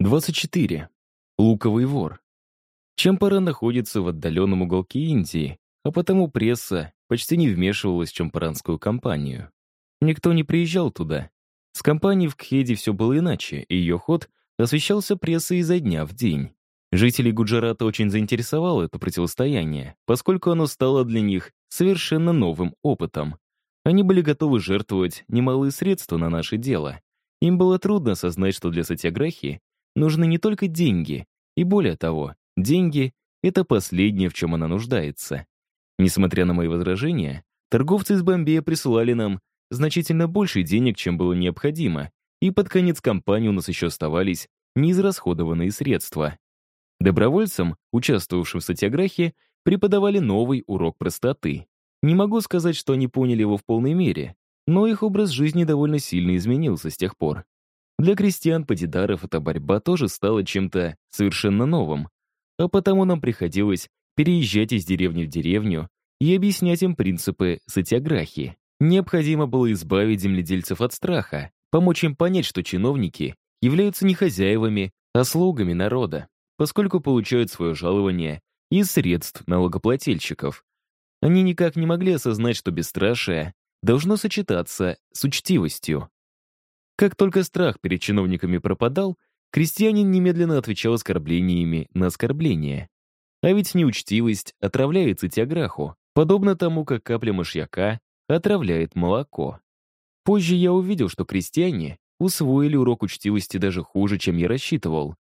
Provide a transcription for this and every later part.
24. Луковый вор. Чампара находится в отдаленном уголке Индии, а потому пресса почти не вмешивалась в чампаранскую кампанию. Никто не приезжал туда. С компанией в Кхеде все было иначе, и ее ход освещался прессой изо дня в день. Жителей Гуджарата очень заинтересовало это противостояние, поскольку оно стало для них совершенно новым опытом. Они были готовы жертвовать немалые средства на наше дело. Им было трудно осознать, что для сатиаграхи нужны не только деньги, и более того, деньги — это последнее, в чем она нуждается. Несмотря на мои возражения, торговцы из Бомбея присылали нам значительно больше денег, чем было необходимо, и под конец кампании у нас еще оставались неизрасходованные средства. Добровольцам, участвовавшим в сатиаграхе, преподавали новый урок простоты. Не могу сказать, что они поняли его в полной мере, но их образ жизни довольно сильно изменился с тех пор. Для крестьян-падидаров эта борьба тоже стала чем-то совершенно новым, а потому нам приходилось переезжать из деревни в деревню и объяснять им принципы сатиаграхи. Необходимо было избавить земледельцев от страха, помочь им понять, что чиновники являются не хозяевами, а слугами народа, поскольку получают свое жалование из средств налогоплательщиков. Они никак не могли осознать, что бесстрашие должно сочетаться с учтивостью. Как только страх перед чиновниками пропадал, крестьянин немедленно отвечал оскорблениями на оскорбления. А ведь неучтивость отравляет сатиаграху, подобно тому, как капля мышьяка отравляет молоко. Позже я увидел, что крестьяне усвоили урок учтивости даже хуже, чем я рассчитывал.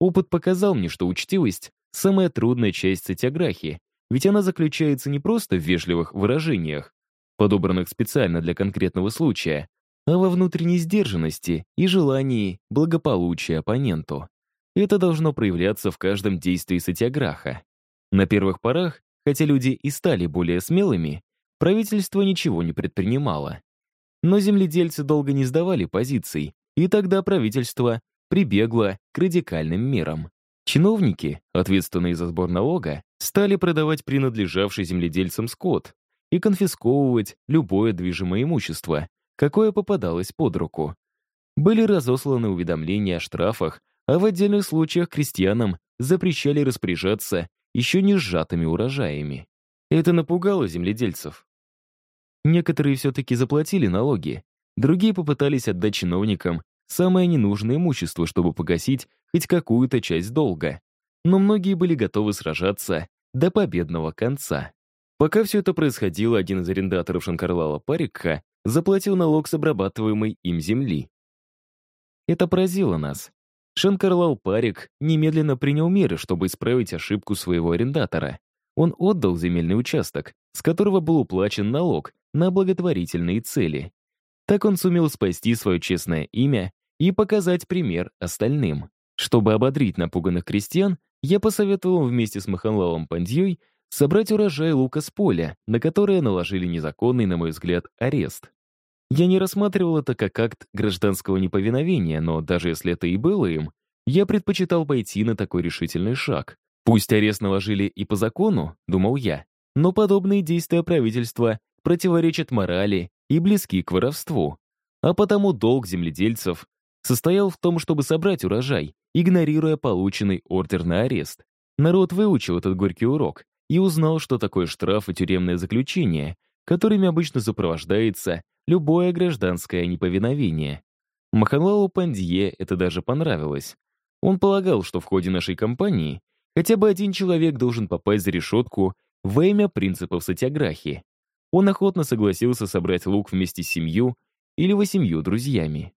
Опыт показал мне, что учтивость — самая трудная часть сатиаграхи, ведь она заключается не просто в вежливых выражениях, подобранных специально для конкретного случая, а во внутренней сдержанности и желании благополучия оппоненту. Это должно проявляться в каждом действии сатиаграха. На первых порах, хотя люди и стали более смелыми, правительство ничего не предпринимало. Но земледельцы долго не сдавали позиций, и тогда правительство прибегло к радикальным мерам. Чиновники, ответственные за сбор налога, стали продавать принадлежавший земледельцам скот и конфисковывать любое движимое имущество, какое попадалось под руку. Были разосланы уведомления о штрафах, а в отдельных случаях крестьянам запрещали распоряжаться еще не сжатыми урожаями. Это напугало земледельцев. Некоторые все-таки заплатили налоги, другие попытались отдать чиновникам самое ненужное имущество, чтобы погасить хоть какую-то часть долга. Но многие были готовы сражаться до победного конца. Пока все это происходило, один из арендаторов Шанкарлала Парикха заплатил налог с обрабатываемой им земли. Это поразило нас. Шанкарлал Парик немедленно принял меры, чтобы исправить ошибку своего арендатора. Он отдал земельный участок, с которого был уплачен налог на благотворительные цели. Так он сумел спасти свое честное имя и показать пример остальным. Чтобы ободрить напуганных крестьян, я посоветовал вместе с Маханлалом Пандьей собрать урожай лука с поля, на которое наложили незаконный, на мой взгляд, арест. Я не рассматривал это как акт гражданского неповиновения, но даже если это и было им, я предпочитал пойти на такой решительный шаг. Пусть арест наложили и по закону, думал я, но подобные действия правительства противоречат морали и близки к воровству. А потому долг земледельцев состоял в том, чтобы собрать урожай, игнорируя полученный ордер на арест. Народ выучил этот горький урок и узнал, что такое штраф и тюремное заключение, которыми обычно сопровождается любое гражданское неповиновение. Маханлалу Пандье это даже понравилось. Он полагал, что в ходе нашей кампании хотя бы один человек должен попасть за решетку во имя принципов сатиаграхи. Он охотно согласился собрать лук вместе с семью или восемью друзьями.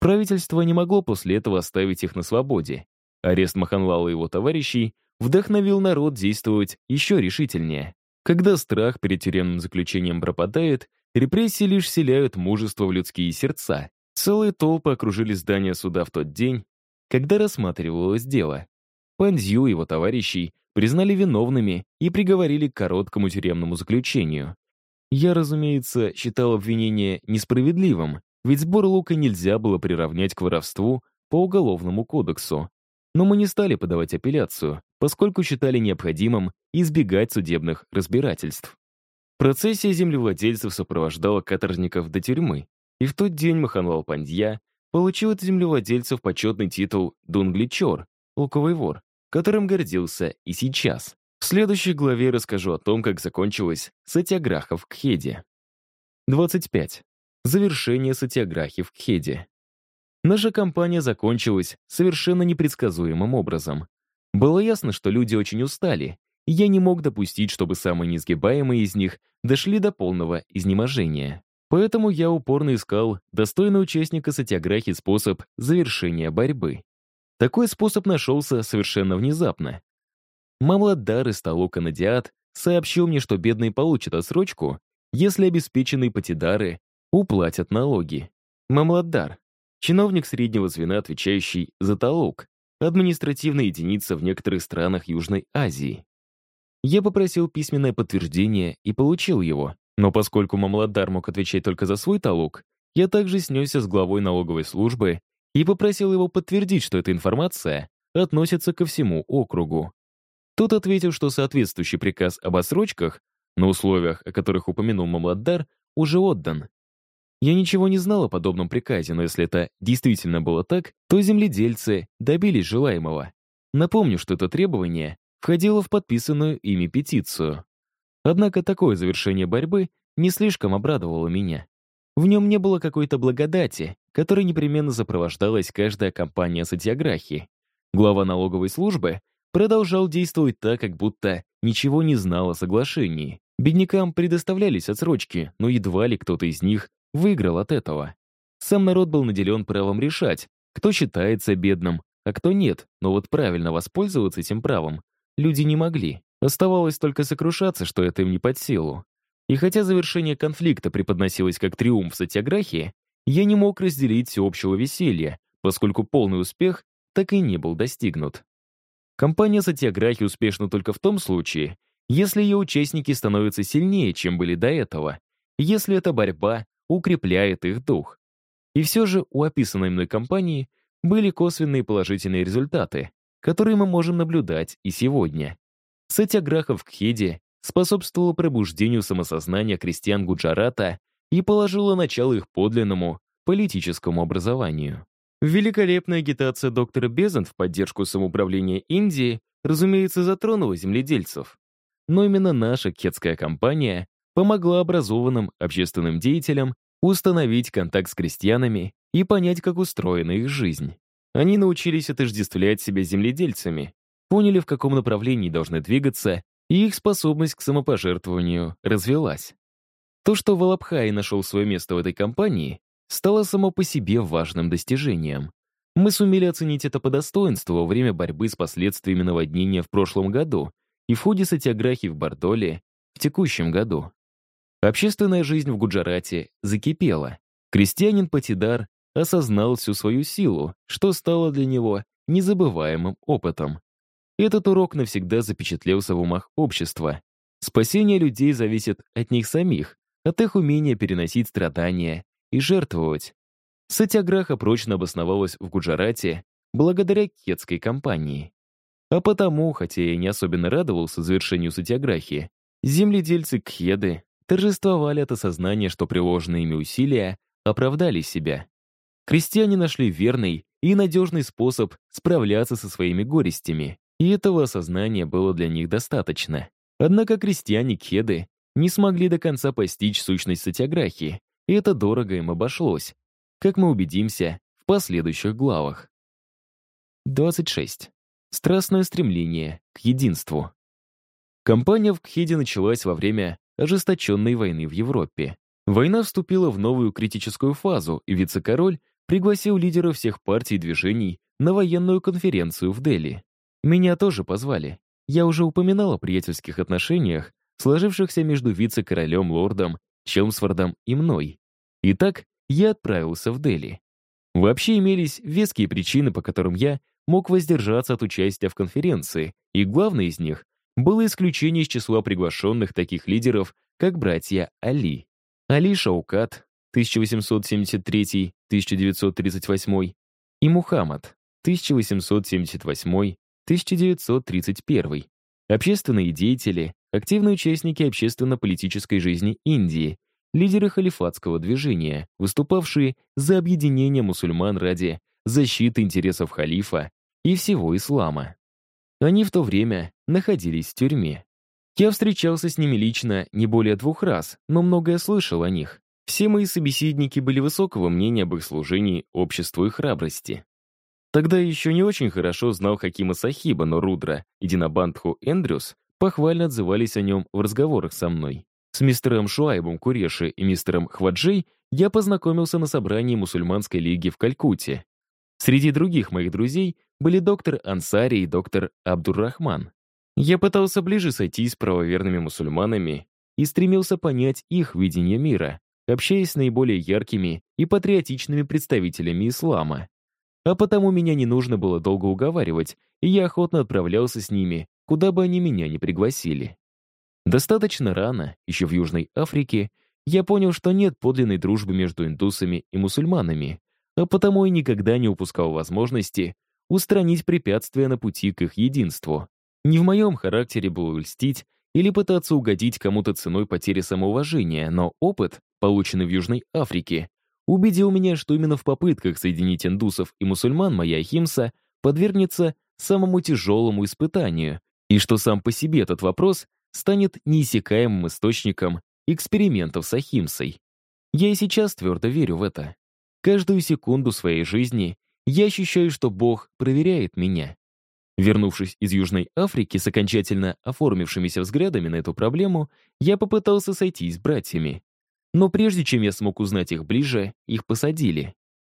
Правительство не могло после этого оставить их на свободе. Арест Маханлала и его товарищей вдохновил народ действовать еще решительнее. Когда страх перед тюремным заключением пропадает, репрессии лишь вселяют мужество в людские сердца. Целые толпы окружили здание суда в тот день, когда рассматривалось дело. Панзю и его товарищей признали виновными и приговорили к короткому тюремному заключению. Я, разумеется, считал обвинение несправедливым, ведь сбор лука нельзя было приравнять к воровству по Уголовному кодексу. Но мы не стали подавать апелляцию, поскольку считали необходимым избегать судебных разбирательств. Процессия землевладельцев сопровождала каторжников до тюрьмы, и в тот день Маханлал Пандья получил от землевладельцев почетный титул «Дунгличор» — луковый вор, которым гордился и сейчас. В следующей главе расскажу о том, как закончилась сатиаграха в Кхеде. 25. Завершение сатиаграхи в Кхеде. Наша кампания закончилась совершенно непредсказуемым образом. Было ясно, что люди очень устали, я не мог допустить, чтобы самые несгибаемые из них дошли до полного изнеможения. Поэтому я упорно искал достойный участника сатиаграхи способ завершения борьбы. Такой способ нашелся совершенно внезапно. Мамладар из Талука Надиат сообщил мне, что бедные получат отсрочку, если обеспеченные патидары уплатят налоги. Мамладар — чиновник среднего звена, отвечающий за Талук, административная единица в некоторых странах Южной Азии. Я попросил письменное подтверждение и получил его, но поскольку Мамладар мог отвечать только за свой Талук, я также снесся с главой налоговой службы и попросил его подтвердить, что эта информация относится ко всему округу. Тот ответил, что соответствующий приказ об отсрочках, на условиях, о которых упомянул Мамладдар, уже отдан. Я ничего не знал о подобном приказе, но если это действительно было так, то земледельцы добились желаемого. Напомню, что это требование входило в подписанную ими петицию. Однако такое завершение борьбы не слишком обрадовало меня. В нем не было какой-то благодати, которой непременно сопровождалась каждая кампания сатиаграхи. Глава налоговой службы продолжал действовать так, как будто ничего не знал о соглашении. Беднякам предоставлялись отсрочки, но едва ли кто-то из них выиграл от этого. Сам народ был наделен правом решать, кто считается бедным, а кто нет, но вот правильно воспользоваться этим правом люди не могли. Оставалось только сокрушаться, что это им не под силу. И хотя завершение конфликта преподносилось как триумф сатиаграхии, я не мог разделить всеобщего веселья, поскольку полный успех так и не был достигнут. Компания сатиаграхи успешна только в том случае, если ее участники становятся сильнее, чем были до этого, если эта борьба укрепляет их дух. И все же у описанной мной компании были косвенные положительные результаты, которые мы можем наблюдать и сегодня. Сатиаграха в Кхеде способствовала пробуждению самосознания крестьян Гуджарата и положила начало их подлинному политическому образованию. Великолепная агитация доктора Безант в поддержку самоуправления Индии, разумеется, затронула земледельцев. Но именно наша кетская компания помогла образованным общественным деятелям установить контакт с крестьянами и понять, как устроена их жизнь. Они научились отождествлять себя земледельцами, поняли, в каком направлении должны двигаться, и их способность к самопожертвованию развелась. То, что Валабхай нашел свое место в этой компании, стало само по себе важным достижением. Мы сумели оценить это по достоинству во время борьбы с последствиями наводнения в прошлом году и в ходе сатиаграхи в Бардоле в текущем году. Общественная жизнь в Гуджарате закипела. Крестьянин Патидар осознал всю свою силу, что стало для него незабываемым опытом. Этот урок навсегда запечатлелся в умах общества. Спасение людей зависит от них самих, от их умения переносить страдания и жертвовать. Сатяграха прочно обосновалась в Гуджарате благодаря кетской компании. А потому, хотя я не особенно радовался завершению сатяграхи, земледельцы Кхеды торжествовали от осознания, что приложенные ими усилия оправдали себя. Крестьяне нашли верный и надежный способ справляться со своими горестями, и этого осознания было для них достаточно. Однако крестьяне Кеды не смогли до конца постичь сущность сатяграхи, и это дорого им обошлось, как мы убедимся в последующих главах. 26. Страстное стремление к единству. Кампания в Кхеде началась во время ожесточенной войны в Европе. Война вступила в новую критическую фазу, и вице-король пригласил лидеров всех партий и движений на военную конференцию в Дели. Меня тоже позвали. Я уже упоминал о приятельских отношениях, сложившихся между вице-королем лордом Челмсфордом и мной. Итак, я отправился в Дели. Вообще имелись веские причины, по которым я мог воздержаться от участия в конференции, и главной из них было исключение из числа приглашенных таких лидеров, как братья Али. Али Шаукат, 1873-1938, и Мухаммад, 1878-1931, общественные деятели, активные участники общественно-политической жизни Индии, лидеры халифатского движения, выступавшие за объединение мусульман ради защиты интересов халифа и всего ислама. Они в то время находились в тюрьме. Я встречался с ними лично не более двух раз, но многое слышал о них. Все мои собеседники были высокого мнения об их служении обществу и храбрости. Тогда еще не очень хорошо знал Хакима Сахиба, но Рудра и Динабандху Эндрюс похвально отзывались о нем в разговорах со мной. С мистером Шуайбом Куреши и мистером Хваджей я познакомился на собрании мусульманской лиги в Калькутте. Среди других моих друзей были доктор Ансари и доктор Абдуррахман. Я пытался ближе сойтись с правоверными мусульманами и стремился понять их видение мира, общаясь с наиболее яркими и патриотичными представителями ислама а потому меня не нужно было долго уговаривать, и я охотно отправлялся с ними, куда бы они меня ни пригласили. Достаточно рано, еще в Южной Африке, я понял, что нет подлинной дружбы между индусами и мусульманами, а потому и никогда не упускал возможности устранить препятствия на пути к их единству. Не в моем характере было льстить или пытаться угодить кому-то ценой потери самоуважения, но опыт, полученный в Южной Африке, убедил меня, что именно в попытках соединить индусов и мусульман моя Химса подвергнется самому тяжелому испытанию, и что сам по себе этот вопрос станет неиссякаемым источником экспериментов с Ахимсой. Я и сейчас твердо верю в это. Каждую секунду своей жизни я ощущаю, что Бог проверяет меня. Вернувшись из Южной Африки с окончательно оформившимися взглядами на эту проблему, я попытался сойтись с братьями. Но прежде чем я смог узнать их ближе, их посадили.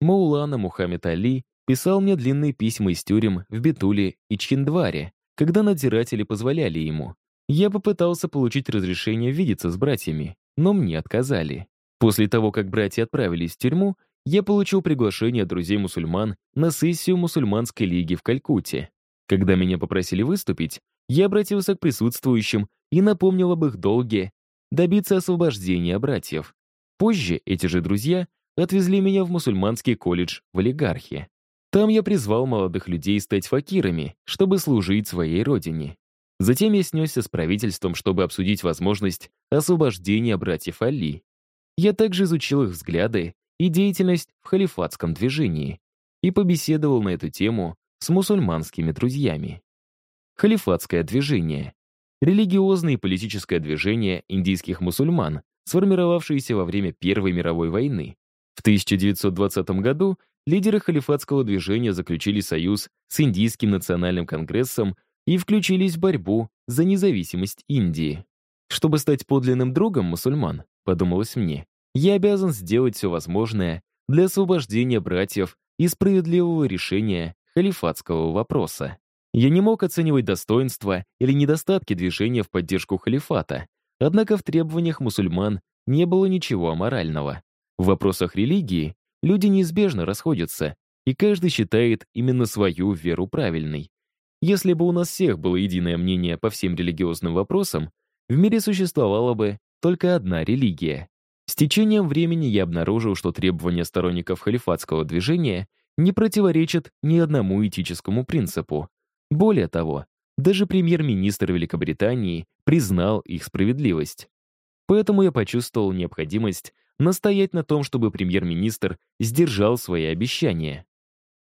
Маулана Мухаммед Али писал мне длинные письма из тюрем в Бетуле и Чиндваре, когда надзиратели позволяли ему. Я попытался получить разрешение видеться с братьями, но мне отказали. После того, как братья отправились в тюрьму, я получил приглашение друзей-мусульман на сессию мусульманской лиги в Калькутте. Когда меня попросили выступить, я обратился к присутствующим и напомнил об их долге добиться освобождения братьев. Позже эти же друзья отвезли меня в мусульманский колледж в олигархе. Там я призвал молодых людей стать факирами, чтобы служить своей родине. Затем я снесся с правительством, чтобы обсудить возможность освобождения братьев Али. Я также изучил их взгляды и деятельность в халифатском движении и побеседовал на эту тему с мусульманскими друзьями. Халифатское движение религиозное и политическое движение индийских мусульман, сформировавшееся во время Первой мировой войны. В 1920 году лидеры халифатского движения заключили союз с Индийским национальным конгрессом и включились в борьбу за независимость Индии. Чтобы стать подлинным другом мусульман, подумалось мне, я обязан сделать все возможное для освобождения братьев и справедливого решения халифатского вопроса. Я не мог оценивать достоинства или недостатки движения в поддержку халифата, однако в требованиях мусульман не было ничего аморального. В вопросах религии люди неизбежно расходятся, и каждый считает именно свою веру правильной. Если бы у нас всех было единое мнение по всем религиозным вопросам, в мире существовала бы только одна религия. С течением времени я обнаружил, что требования сторонников халифатского движения не противоречат ни одному этическому принципу. Более того, даже премьер-министр Великобритании признал их справедливость. Поэтому я почувствовал необходимость настоять на том, чтобы премьер-министр сдержал свои обещания.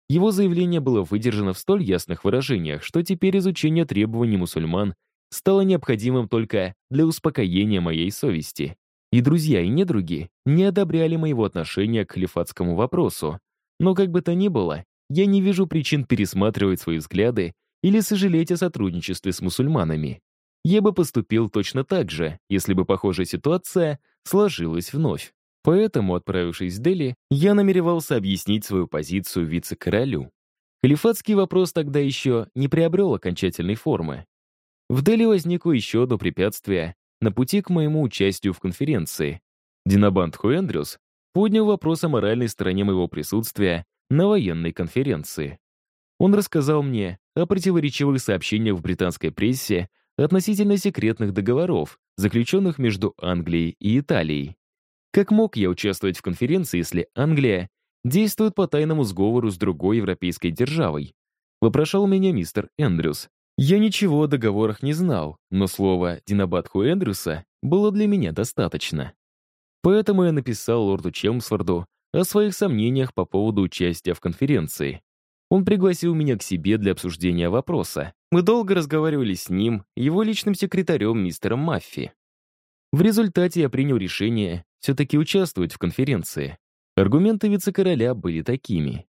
Его заявление было выдержано в столь ясных выражениях, что теперь изучение требований мусульман стало необходимым только для успокоения моей совести. И друзья, и недруги не одобряли моего отношения к халифатскому вопросу. Но как бы то ни было, я не вижу причин пересматривать свои взгляды или сожалеть о сотрудничестве с мусульманами. Я бы поступил точно так же, если бы похожая ситуация сложилась вновь. Поэтому, отправившись в Дели, я намеревался объяснить свою позицию вице-королю. Халифатский вопрос тогда еще не приобрел окончательной формы. В Дели возникло еще одно препятствие на пути к моему участию в конференции. Динабанд Хуэндрюс поднял вопрос о моральной стороне моего присутствия на военной конференции. Он рассказал мне о противоречивых сообщениях в британской прессе относительно секретных договоров, заключенных между Англией и Италией. Как мог я участвовать в конференции, если Англия действует по тайному сговору с другой европейской державой? Вопрошал меня мистер Эндрюс. Я ничего о договорах не знал, но слово Динабатху Эндрюса было для меня достаточно. Поэтому я написал лорду Челмсфорду о своих сомнениях по поводу участия в конференции. Он пригласил меня к себе для обсуждения вопроса. Мы долго разговаривали с ним, его личным секретарем мистером Маффи. В результате я принял решение все-таки участвовать в конференции. Аргументы вице-короля были такими.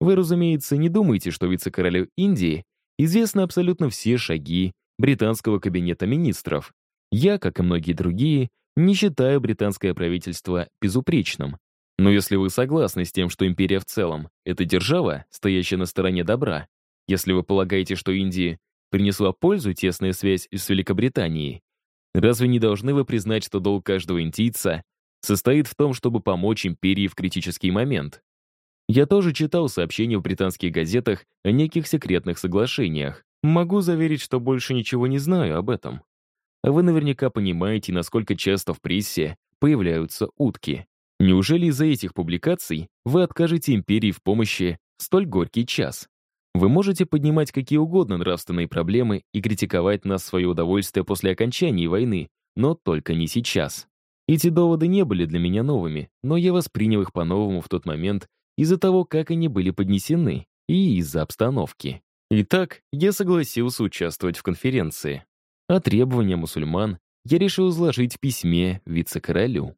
Вы, разумеется, не думаете, что вице-королю Индии известны абсолютно все шаги британского кабинета министров. Я, как и многие другие, не считаю британское правительство безупречным. Но если вы согласны с тем, что империя в целом — это держава, стоящая на стороне добра, если вы полагаете, что Индии принесла пользу тесная связь с Великобританией, разве не должны вы признать, что долг каждого индийца состоит в том, чтобы помочь империи в критический момент? Я тоже читал сообщения в британских газетах о неких секретных соглашениях. Могу заверить, что больше ничего не знаю об этом. А вы наверняка понимаете, насколько часто в прессе появляются утки. Неужели из-за этих публикаций вы откажете империи в помощи в столь горький час? Вы можете поднимать какие угодно нравственные проблемы и критиковать нас в свое удовольствие после окончания войны, но только не сейчас. Эти доводы не были для меня новыми, но я воспринял их по-новому в тот момент из-за того, как они были поднесены, и из-за обстановки. Итак, я согласился участвовать в конференции. А требования мусульман я решил изложить в письме вице-королю.